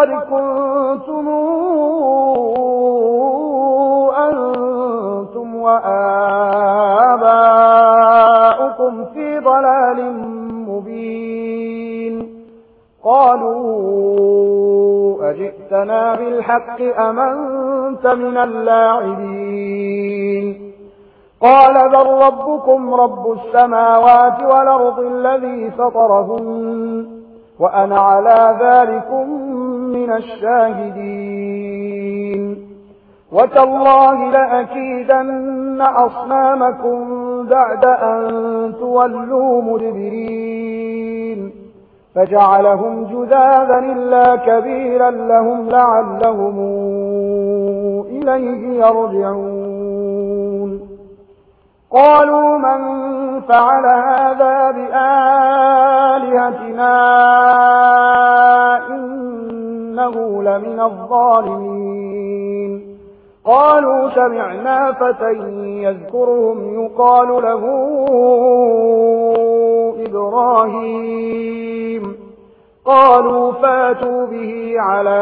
قد كنتم أنتم وآباؤكم في ضلال مبين قالوا أجئتنا بالحق أمنت من اللاعبين قال بل ربكم رب السماوات والأرض الذي فطرهن وأنا على ذلك من الشاهدين. وتالله لأكيدن أصنامكم بعد أن تولوا مدبرين. فجعلهم جذابا إلا كبيرا لهم لعلهم إليه يرجعون. قالوا من فعل هذا بآلهتنا من الظالمين. قالوا سمعنا فتى يذكرهم يقال له إبراهيم. قالوا فاتوا به على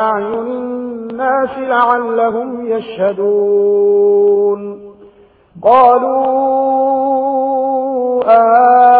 أعين الناس لعلهم يشهدون. قالوا آمين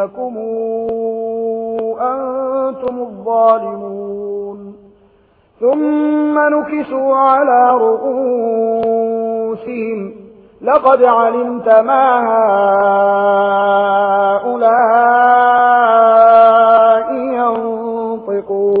إنكم أنتم الظالمون. ثم نكسوا على رؤوسهم. لقد علمت ما هؤلاء ينطقون.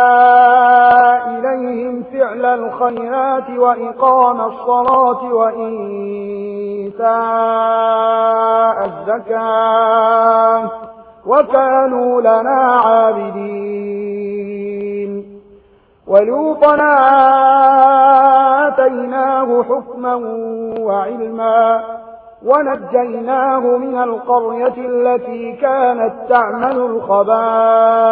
الخيرات وإقام الصلاة وإيتاء الزكاة وكانوا لنا عابدين ولوطنا آتيناه حكما وعلما ونجيناه من القرية التي كانت تعمل الخبائث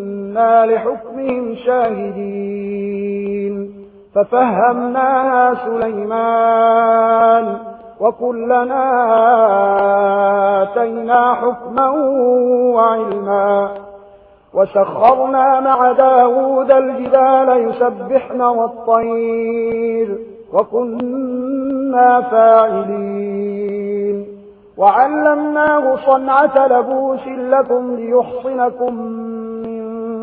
كنا لحكمهم شاهدين ففهمناها سليمان وكلنا آتينا حكما وعلما وسخرنا مع داود الجدال يسبحن والطير وكنا فاعلين وعلمناه صنعة لبوس لكم ليحصنكم